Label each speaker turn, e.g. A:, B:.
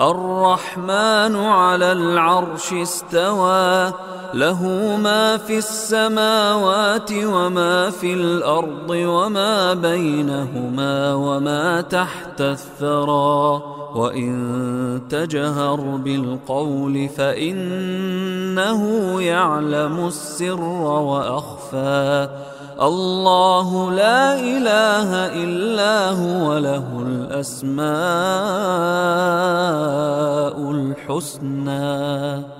A: الرحمن على العرش استوى له ما في السماوات وما في الأرض وما بينهما وما تحت الثرى. وإن تجهر بالقول فإنه يعلم السر وأخفى. الله لا إله إلا هو له الأسماء الحسنى